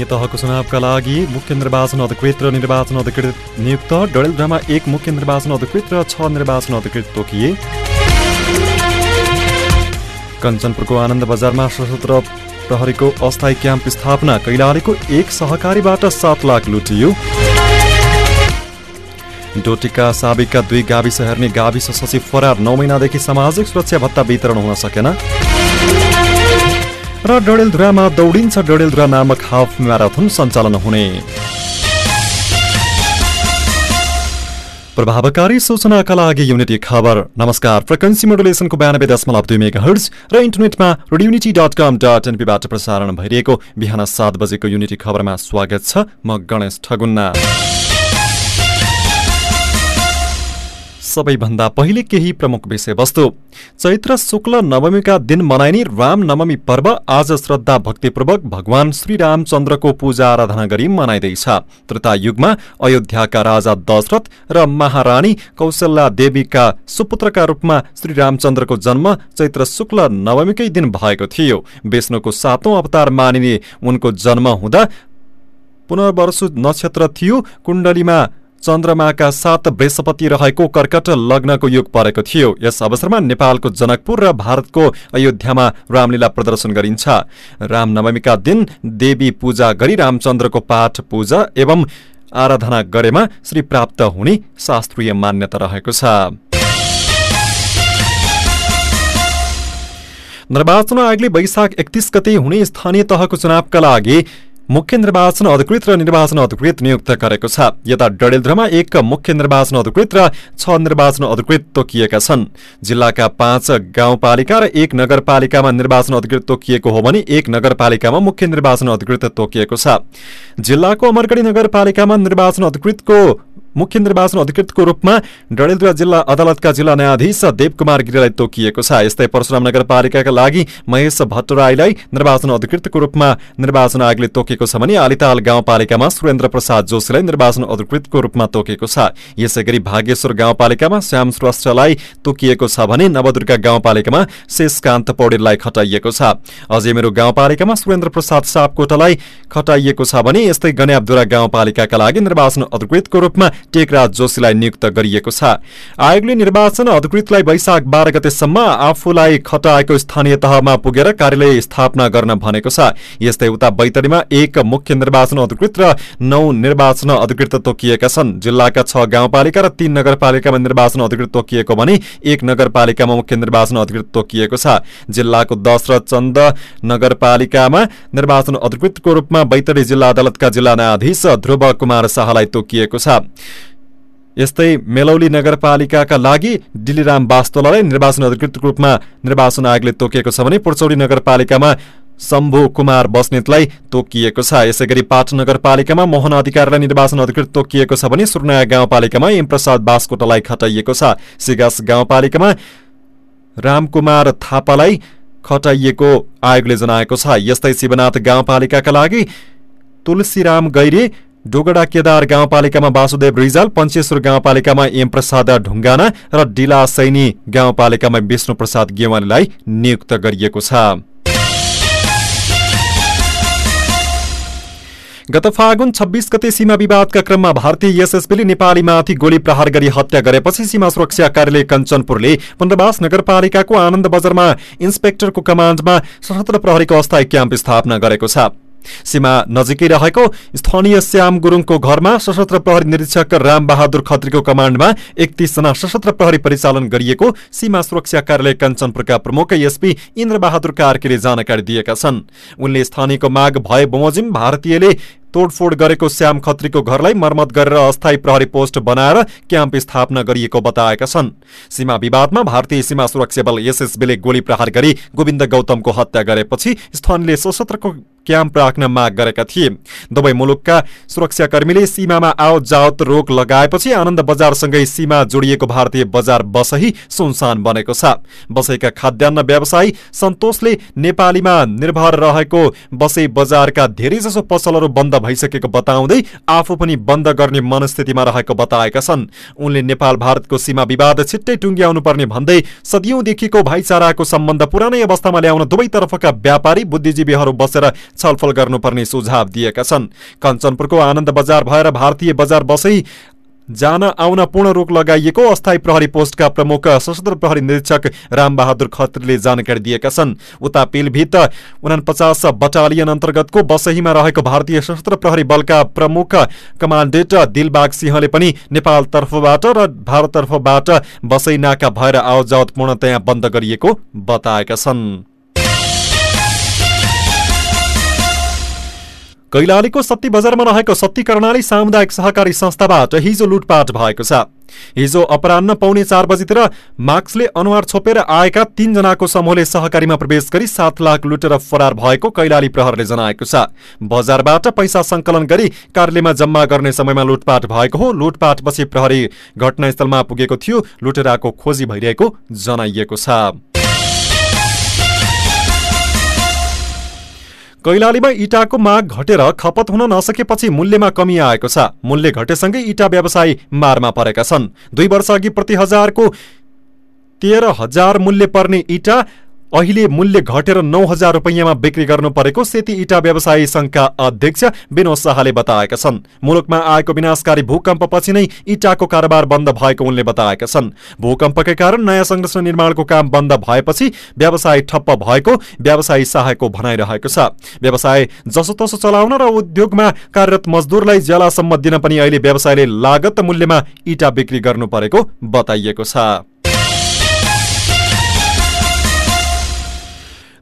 स्थानीय तहको चुनावका लागि मुख्य निर्वाचन अधिकृत र निर्वाचन अधिकृत नियुक्त डडेलधुरामा एक मुख्य निर्वाचन अधिकृत र छ निर्वाचन अधिकृत तोकिए। कञ्चनपुरको आनन्द बजारमा सशस्त्र प्रहरीको अस्थायी क्याम्प स्थापना कैलालीको एक सहकारीबाट सात लाख लुटियो। डोटीका साबिकका दुई गाविस हेर्ने गाविस सचिव फरार नौ महिनादेखि सामाजिक सुरक्षा भत्ता वितरण हुन सकेन। र डडेलधुरामा दौडिन्छ डडेलधुरा नामक हाफ म्याराथन सञ्चालन हुने। प्रभावकारी सूचनाका लागि युनिटी खबर। नमस्कार फ्रिक्वेन्सी मोडुलेसनको बयानब्बे दशमलव दुई मेगा हर्ज र इन्टरनेटमा रेडियुनिटी डट कम डट एनपीबाट प्रसारण भइरहेको बिहान सात बजेको युनिटी खबरमा स्वागत छ म गणेश ठगुन्ना। सबैभन्दा पहिले केही प्रमुख विषयवस्तु। चैत्र शुक्ल नवमीका दिन मनाइने राम नवमी पर्व आज श्रद्धा भक्तिपूर्वक भगवान श्री रामचन्द्रको पूजा आराधना गरी मनाइँदैछ। त्रेता युगमा अयोध्याका राजा दशरथ र महारानी कौशल्या देवीका सुपुत्रका रूपमा श्री रामचन्द्रको जन्म चैत्र शुक्ल नवमीकै दिन भएको थियो। विष्णुको सातौं अवतार मानिने उनको जन्म हुँदा पुनर्वर्षु नक्षत्र थियो कुण्डलीमा चन्द्रमाका सात बृहस्पति रहेको कर्कट लग्नको युग परेको थियो। यस अवसरमा नेपालको जनकपुर र भारतको अयोध्यामा रामलीला प्रदर्शन गरिन्छ। रामनवमीका दिन देवी पूजा गरी रामचन्द्रको पाठ पूजा एवं आराधना गरेमा श्री प्राप्त हुने शास्त्रीय मान्यता रहेको छ। निर्वाचन आयोगले वैशाख एकतिस गते हुने स्थानीय तहको चुनावका लागि मुख्य निर्वाचन अधिकृत र निर्वाचन अधिकृत नियुक्त गरेको छ। यता डडेलधुरामा एक मुख्य निर्वाचन अधिकृत र छ निर्वाचन अधिकृत तोकिएका छन्। जिल्लाका पाँच गाउँपालिका र एक नगरपालिकामा निर्वाचन अधिकृत तोकिएको हो भने एक नगरपालिकामा मुख्य निर्वाचन अधिकृत तोकिएको छ। जिल्लाको अमरगढी नगरपालिकामा निर्वाचन अधिकृतको मुख्य निर्वाचन अधिकृतको रूपमा डडेलधुरा जिल्ला अदालतका जिल्ला न्यायाधीश देवकुमार गिरीलाई तोकिएको छ। यस्तै परशुराम नगरपालिकाका लागि महेश भट्टराईलाई निर्वाचन अधिकृतको रूपमा निर्वाचन आयोगले तोकेको छ भने आलिताल गाउँपालिकामा सुरेन्द्र प्रसाद जोशीलाई निर्वाचन अधिकृतको रूपमा तोकेको छ। यसै गरी भागेश्वर गाउँपालिकामा श्याम श्रेष्ठलाई तोकिएको छ भने नवदुर्गा गाउँपालिकामा शेषकान्त पौडेललाई खटाइएको छ। अझै मेरो गाउँपालिकामा सुरेन्द्र प्रसाद सापकोटालाई खटाइएको छ भने यस्तै गन्याबदुरा गाउँपालिकाका लागि निर्वाचन अधिकृतको रूपमा टेकराज जोशीलाई नियुक्त गरिएको छ। आयोगले निर्वाचन अधिकृतलाई वैशाख बाह्र गतेसम्म आफूलाई खटाएको स्थानीय तहमा पुगेर कार्यालय स्थापना गर्न भनेको छ। यस्तै उता बैतडीमा एक मुख्य निर्वाचन अधिकृत र नौ निर्वाचन अधिकृत तोकिएका छन्। जिल्लाका छ गाउँपालिका र तीन नगरपालिकामा निर्वाचन अधिकृत तोकिएको भने एक नगरपालिकामा मुख्य निर्वाचन अधिकृत तोकिएको छ। जिल्लाको दश र चन्द नगरपालिकामा निर्वाचन अधिकृतको रूपमा बैतडी जिल्ला अदालतका जिल्ला न्यायाधीश ध्रुव कुमार शाहलाई तोकिएको छ। यस्तै मेलौली नगरपालिकाका लागि डिलिराम बास्तोलालाई निर्वाचन अधिकृतको रूपमा निर्वाचन आयोगले तोकिएको छ भने पुर्चौडी नगरपालिकामा शम्भु कुमार बस्नेतलाई तोकिएको छ। यसै गरी पाटन नगरपालिकामा मोहन अधिकारीलाई निर्वाचन अधिकृत तोकिएको छ भने सुर्नया गाउँपालिकामा एम प्रसाद बास्कोटालाई खटाइएको छ। सिगास गाउँपालिकामा रामकुमार थापालाई खटाइएको आयोगले जनाएको छ। यस्तै शिवनाथ गाउँपालिकाका लागि तुलसीराम गैरे डोगडा केदार गाउँपालिकामा वासुदेव रिजाल पञ्चेश्वर गाउँपालिकामा एम प्रसाद ढुङ्गाना र डिला सैनी गाउँपालिकामा विष्णु प्रसाद गेवालीलाई नियुक्त गरिएको छ। गत फागुन छब्बीस गते सीमा विवादका क्रममा भारतीय एसएसबीले नेपालीमाथि गोली प्रहार गरी हत्या गरेपछि सीमा सुरक्षा कार्यालय कञ्चनपुरले पुनर्वास नगरपालिकाको आनन्द बजारमा इन्सपेक्टरको कमान्डमा सशस्त्र प्रहरीको अस्थायी क्याम्प स्थापना गरेको छ। सीमा नजिकै रहेको स्थानीय श्याम गुरुङको घरमा सशस्त्र प्रहरी निरीक्षक राम बहादुर खत्रीको कमान्डमा एकतीसजना सशस्त्र प्रहरी परिचालन गरिएको सीमा सुरक्षा कार्यालय कञ्चनपुरका प्रमुख एसपी इन्द्र बहादुर कार्कीले जानकारी दिएका छन्। उनले स्थानीयको माग भए बमोजिम भारतीयले तोडफोड गरेको श्याम खत्रीको घरलाई मर्मत गरेर अस्थायी प्रहरी पोस्ट बनाएर क्याम्प स्थापना गरिएको बताएका छन्। सीमा विवादमा भारतीय सीमा सुरक्षा बल एसएसबीले गोली प्रहार गरी गोविन्द गौतमको हत्या गरेपछि स्थानीयले सशस्त्रको क्याम्प राख्न माग गरेका थिए। दुवै मुलुकका सुरक्षाकर्मीले सीमामा आवत जावत रोक लगाएपछि आनन्द बजारसँगै सीमा जोडिएको भारतीय बजार बसही सुनसान बनेको छ। बसैका खाद्यान्न व्यवसायी सन्तोषले नेपालीमा निर्भर रहेको बसै बजारका धेरैजसो पसलहरू बन्द भइसकेको बताउँदै आफू पनि बन्द गर्ने मनस्थितिमा रहेको बताएका छन्। उनले नेपाल भारतको सीमा विवाद छिट्टै टुङ्ग्याउनु पर्ने भन्दै सदियौंदेखिको भाइचाराको सम्बन्ध पुरानै अवस्थामा ल्याउन दुवैतर्फका व्यापारी बुद्धिजीवीहरू बसेर छलफल गर्नुपर्ने सुझाव दिएका छन्। कञ्चनपुरको आनन्द बजार भएर भारतीय बजार बसै जान आउन पूर्ण रोक लगाइएको अस्थायी प्रहरी पोस्टका प्रमुख सशस्त्र प्रहरी निरीक्षक रामबहादुर खत्रीले जानकारी दिएका छन्। उता पिलभित उनापचास बटालियन अन्तर्गतको बसहीमा रहेको भारतीय सशस्त्र प्रहरी बलका प्रमुख कमान्डेन्ट दिलबाग सिंहले पनि नेपाल तर्फबाट र भारततर्फबाट बसै नाका भएर आवजावत पूर्णतया बन्द गरिएको बताएका छन्। कैलालीको सत्ती बजारमा रहेको सत्ती कर्णाली सामुदायिक सहकारी संस्थाबाट हिजो लुटपाट भएको छ। हिजो अपरान्न पाउने चार बजीतिर मार्क्सले अनुहार छोपेर आएका तीनजनाको समूहले सहकारीमा प्रवेश गरी सात लाख लुटेर फरार भएको कैलाली प्रहरले जनाएको छ। बजारबाट पैसा संकलन गरी कार्यालयमा जम्मा गर्ने समयमा लुटपाट भएको हो। लुटपाटपछि प्रहरी घटनास्थलमा पुगेको थियो। लुटेराको खोजी भइरहेको जनाइएको छ। कैलालीमा इटाको माग घटेर खपत हुन नसकेपछि मूल्यमा कमी आएको छ। मूल्य घटेसँगै इटा व्यवसायी मारमा परेका छन्। दुई वर्ष अघि प्रति हजारको तेह्र हजार मूल्य पर्ने इटा अहिले मूल्य घटेर नौ हजार रुपियाँमा बिक्री गर्नु परेको सेती इटा व्यवसायी संघका अध्यक्ष विनोद शाहले बताएका छन्। मुलुकमा आएको विनाशकारी भूकम्पपछि नै इटाको कारोबार बन्द भएको उनले बताएका छन्। भूकम्पकै कारण नयाँ संरचना निर्माणको काम बन्द भएपछि व्यवसाय ठप्प भएको व्यवसायी शाहको भनाइरहेको छ। व्यवसाय जसोतसो चलाउन र उद्योगमा कार्यरत मजदुरलाई ज्यालासम्म दिन पनि अहिले व्यवसायले लागत मूल्यमा इटा बिक्री गर्नु परेको बताइएको छ।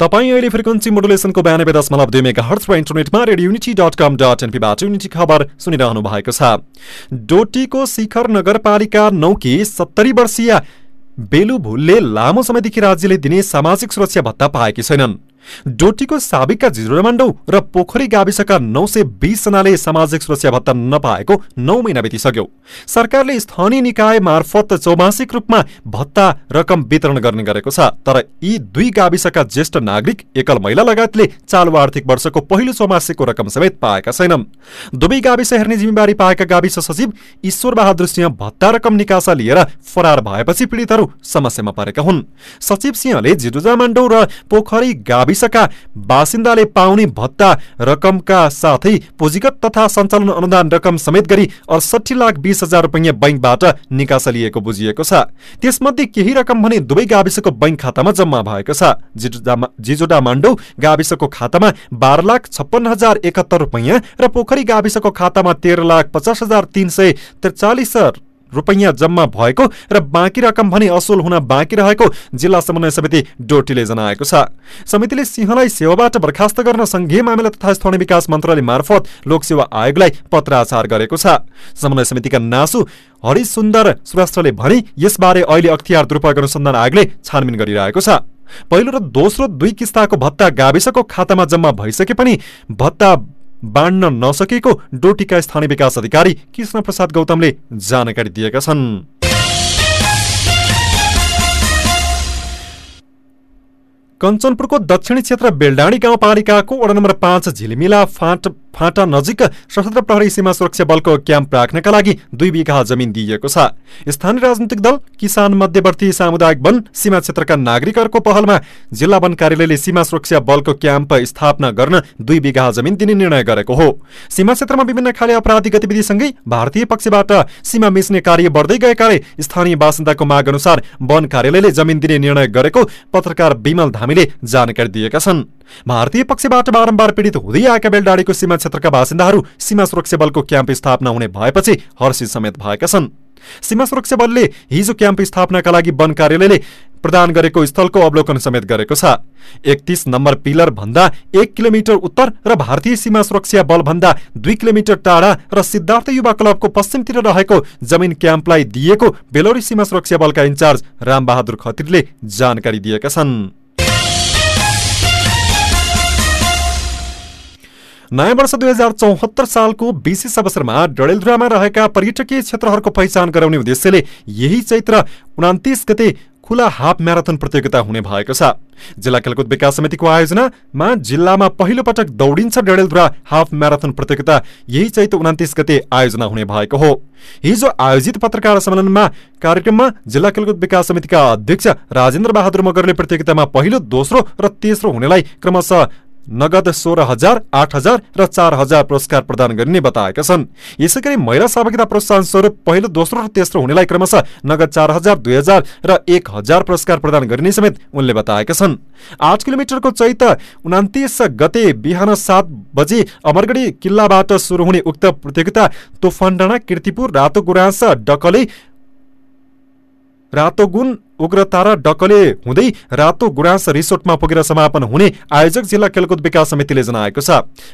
तपाईँ अहिले फ्रिक्वेन्सी मोडुलेसनको बयानब्बे दशमलव दुई मेगा हर्च र इन्टरनेटमा radio unity dot com dot एनपीबाट unity खबर सुनिरहनु भएको छ। डोटीको शिखर नगरपालिका नौकी सत्तरी वर्षीय बेलु भुलले लामो समयदेखि राज्यले दिने सामाजिक सुरक्षा भत्ता पाएकी छैनन्। डोटीको साबिकका जिरोमाण्डौ र पोखरी गाविसका नौ सय बिसजनाले सामाजिक सुरक्षा भत्ता नपाएको नौ महिना बितिसक्यो। सरकारले स्थानीय निकाय मार्फत चौमासिक रूपमा भत्ता रकम वितरण गर्ने गरेको छ तर यी दुई गाविसका ज्येष्ठ नागरिक एकल महिला लगायतले चालु आर्थिक वर्षको पहिलो चौमासिकको रकम समेत पाएका छैनन्। दुवै गाविस हेर्ने जिम्मेवारी पाएका गाविस सचिव ईश्वर बहादुर सिंह भत्ता रकम निकासा लिएर फरार भएपछि पीडितहरू समस्यामा परेका हुन्। सचिव सिंहले जिडुजामाण्डौ र पोखरी गाविस गाविसका बासिन्दाले पाउने भत्ता रकमका साथै पुँजीगत तथा सञ्चालन अनुदान रकम समेत गरी अडसठी लाख बिस हजार रुपियाँ बैङ्कबाट निकासा लिएको बुझिएको छ। त्यसमध्ये केही रकम भने दुवै गाविसको बैङ्क खातामा जम्मा भएको छ। जिजोडा माण्डौ गाविसको खातामा बाह्र लाख छप्पन्न हजार एकहत्तर रुपियाँ र पोखरी गाविसको खातामा तेह्र लाख पचास हजार तिन सय त्रिचालिस रुपैयाँ जम्मा भएको र बाँकी रकम भने असुल हुन बाँकी रहेको जिल्ला समन्वय समिति डोटीले जनाएको छ। समितिले सिंहलाई सेवाबाट बर्खास्त गर्न संघीय मामिला तथा स्थानीय विकास मन्त्रालय मार्फत लोकसेवा आयोगलाई पत्राचार गरेको छ। समन्वय समितिका नासु हरि सुन्दर श्रेष्ठले भने यसबारे अहिले अख्तियार दुरूपयोग अनुसन्धान आयोगले छानबिन गरिरहेको छ। पहिलो र दोस्रो दुई किस्ताको भत्ता गाविसको खातामा जम्मा भइसके पनि भत्ता बाँड्न नसकेको डोटीका स्थानीय विकास अधिकारी कृष्ण प्रसाद गौतमले जानकारी दिएका छन्। कञ्चनपुरको दक्षिणी क्षेत्र बेलडाँडी गाउँपालिकाको वडा नम्बर पाँच झिलिमिला फाँट फाँटा नजिक सशस्त्र प्रहरी सीमा सुरक्षा बलको क्याम्प राख्नका लागि दुई बिघा जमिन दिइएको छ। स्थानीय राजनीतिक दल किसान मध्यवर्ती सामुदायिक वन सीमा क्षेत्रका नागरिकहरूको पहलमा जिल्ला वन कार्यालयले सीमा सुरक्षा बलको क्याम्प स्थापना गर्न दुई बिघा जमिन दिने निर्णय गरेको हो। सीमा क्षेत्रमा विभिन्न खाले अपराधी गतिविधिसँगै भारतीय पक्षबाट सीमा मिच्ने कार्य बढ्दै गएकाले स्थानीय बासिन्दाको माग अनुसार वन कार्यालयले जमिन दिने निर्णय गरेको पत्रकार विमल धामीले जानकारी दिएका छन् भारतीय पक्षबाट बारम्बार पीडित हुँदै आएका बेलडाडीको सीमा क्षेत्रका बासिन्दाहरू सीमा सुरक्षा बलको क्याम्प स्थापना हुने भएपछि हर्षित समेत भएका छन् सीमा सुरक्षा बलले हिजो क्याम्प स्थापनाका लागि वन कार्यालयले प्रदान गरेको स्थलको अवलोकन समेत गरेको छ एकतिस नम्बर पिलर भन्दा एक किलोमिटर उत्तर र भारतीय सीमा सुरक्षा बल भन्दा दुई किलोमिटर टाढा र सिद्धार्थ युवा क्लबको पश्चिमतिर रहेको जमिन क्याम्पलाई दिएको बेलोरी सीमा सुरक्षा बलका इन्चार्ज रामबहादुर खत्रीले जानकारी दिएका छन् नयाँ वर्ष दुई हजार चौहत्तर सालको विशेष अवसरमा डडेलधुरामा रहेका पर्यटकीय क्षेत्रहरूको पहिचान गराउने उद्देश्यले यही चैत्र उनातिस गते खुला हाफ म्याराथन प्रतियोगिता हुने भएको छ। जिल्ला खेलकुद विकास समितिको आयोजनामा जिल्लामा पहिलो पटक दौडिन्छ डडेलधुरा हाफ म्याराथन प्रतियोगिता। यही चैत उन्तिस गते आयोजना हुने भएको हो। हिजो आयोजित पत्रकार सम्मेलनमा कार्यक्रममा जिल्ला खेलकुद विकास समितिका अध्यक्ष राजेन्द्र बहादुर मगरले प्रतियोगितामा पहिलो दोस्रो र तेस्रो हुनेलाई क्रमशः नगद सोह्र हजार आठ हजार र चार हजार पुरस्कार प्रदान गरिने बताएका छन्। यसै गरी महिला सहभागिता प्रोत्साहन स्वरूप पहिलो दोस्रो र तेस्रो हुनेलाई क्रमशः नगद चार हजार दुई हजार र एक हजार पुरस्कार प्रदान गरिने समेत उनले बताएका छन्। आठ किलोमिटरको चैत उनातिस गते बिहान सात बजे अमरगढी किल्लाबाट सुरु हुने उक्त प्रतियोगिता तोफान किर्तिपुर रातो गुराँस डकले रातोगुन उग्रता र डकले हुँदै रातो गुराँस रिसोर्टमा पुगेर समापन हुने आयोजक जिल्ला खेलकुद विकास समितिले जनाएको छ।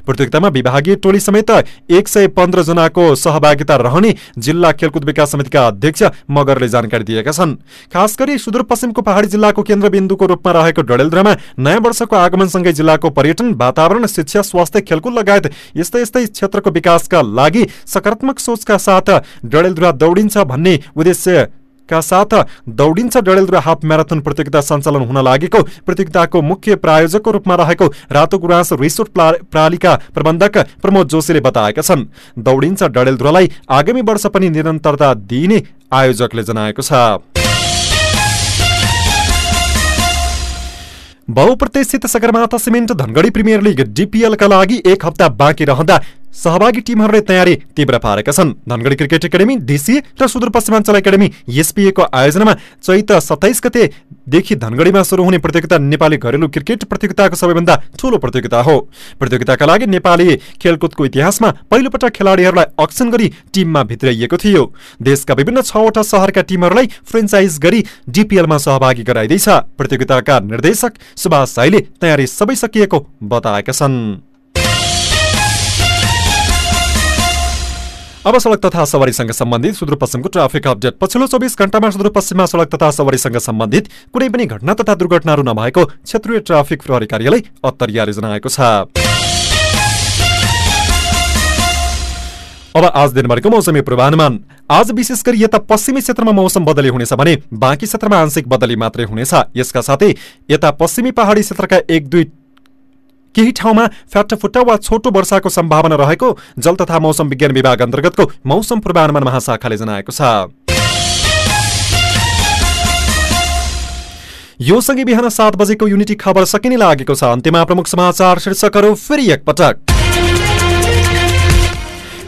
प्रतियोगितामा विभागीय टोली समेत एक सय पन्ध्र जनाको सहभागिता रहने जिल्ला खेलकुद विकास समितिका अध्यक्ष मगरले जानकारी दिएका छन्। खास सुदूरपश्चिमको पहाडी जिल्लाको केन्द्रबिन्दुको रूपमा रहेको डडेलधुरामा नयाँ वर्षको आगमनसँगै जिल्लाको पर्यटन वातावरण शिक्षा स्वास्थ्य खेलकुद लगायत यस्तै यस्तै क्षेत्रको विकासका लागि सकारात्मक सोचका साथ डडेलधुरा दौडिन्छ भन्ने उद्देश्य का साथ दौडिन्छ डडेलधुरा हाफ म्याराथन प्रतियोगिता सञ्चालन हुन लागेको प्रतियोगिताको मुख्य प्रायोजकको रूपमा रहेको रातो गुराँस रिसोर्ट प्रणालीका प्रबन्धक प्रमोद जोशीले बताएका छन्। दौडिन्छ डडेलधुरालाई आगामी वर्ष पनि निरन्तरता दिइने आयोजकले जनाएको छ। बहुप्रतिष्ठित Sagarmatha cement Dhangadhi premier league डिपिएलका लागि एक हप्ता बाँकी रहँदा सहभागी टिमहरूले तयारी तीव्र पारेका छन्। धनगढी क्रिकेट एकाडेमी डिसिए र सुदूरपश्चिमाञ्चल एकाडेमी एसपिएको आयोजनामा चैत सत्ताइस गतेदेखि धनगढीमा सुरु हुने प्रतियोगिता नेपाली घरेलु क्रिकेट प्रतियोगिताको सबैभन्दा ठूलो प्रतियोगिता हो। प्रतियोगिताका लागि नेपाली खेलकुदको इतिहासमा पहिलोपटक खेलाडीहरूलाई अक्सन गरी टिममा भित्राइएको थियो। देशका विभिन्न छवटा सहरका टिमहरूलाई फ्रेन्चाइज गरी डिपिएलमा सहभागी गराइँदैछ। प्रतियोगिताका निर्देशक सुभाष साईले तयारी सबै सकिएको बताएका छन्। अब सडक तथा सवारीसँग सम्बन्धित सुदूरपश्चिमको ट्राफिक अपडेट पछिल्लो चौबिस घण्टामा सुदूरपश्चिममा सडक तथा सवारीसँग सम्बन्धित कुनै पनि घटना तथा दुर्घटनाहरू नभएको क्षेत्रीय ट्राफिक प्रहरी कार्यालय अत्तरियाले जनाएको छ अब आज दिनभरिको मौसमी पूर्वानुमान आज विशेष गरी यता पश्चिमी क्षेत्रमा मौसम बदली हुनेछ भने बाँकी क्षेत्रमा आंशिक बदली मात्रै हुनेछ यसका साथै यता पश्चिमी पहाडी क्षेत्रका एक दुई केही ठाउँमा फ्याटफुट्टा वा छोटो वर्षाको सम्भावना रहेको जल तथा मौसम विज्ञान विभाग अन्तर्गतको मौसम पूर्वानुमान महाशाखाले जनाएको छ। यो सँगै बिहान सात बजेको युनिटी खबर सकिने लागेको छ। अन्त्यमा प्रमुख समाचार शीर्षकहरू फेरि एकपटक।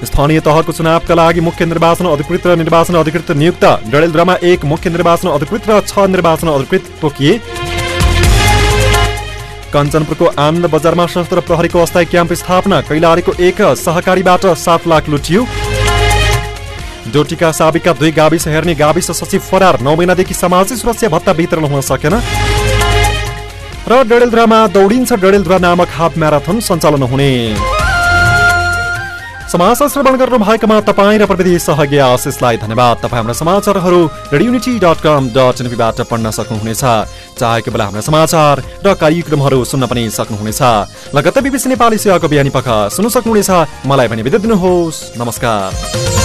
स्थानीय तहको चुनावका लागि मुख्य निर्वाचन अधिकृत र निर्वाचन अधिकृत नियुक्त। डडेलधुरामा एक मुख्य निर्वाचन अधिकृत र छ निर्वाचन अधिकृत तोकिए। कञ्चनपुरको आनन्द बजारमा सशस्त्र प्रहरीको अस्थायी क्याम्प स्थापना। कैलालीको एक सहकारीबाट सात लाख लुटियो। डोटीका साबिका दुई गाविस हेर्ने गाविस सचिव फरार। नौ महिनादेखि सामाजिक सुरक्षा भत्ता वितरण हुन सकेन। र डडेलधुरामा दौडिन्छ डडेलधुरा नामक हाफ म्याराथन सञ्चालन हुने। समाचार श्रवण गर्नु भएकोमा तपाईँ र प्रविधि सहयोगी आशिषलाई धन्यवाद। तपाईँ हाम्रो समाचारहरू एनपीबाट पढ्न सक्नुहुनेछ। चाहेको बेला हाम्रो समाचार र कार्यक्रमहरू सुन्न पनि सक्नुहुनेछ। लगत्तै बिबिसी नेपाली सेवाको बिहानी पख सुन्न सक्नुहुनेछ। मलाई भने बिदा दिनुहोस्। नमस्कार।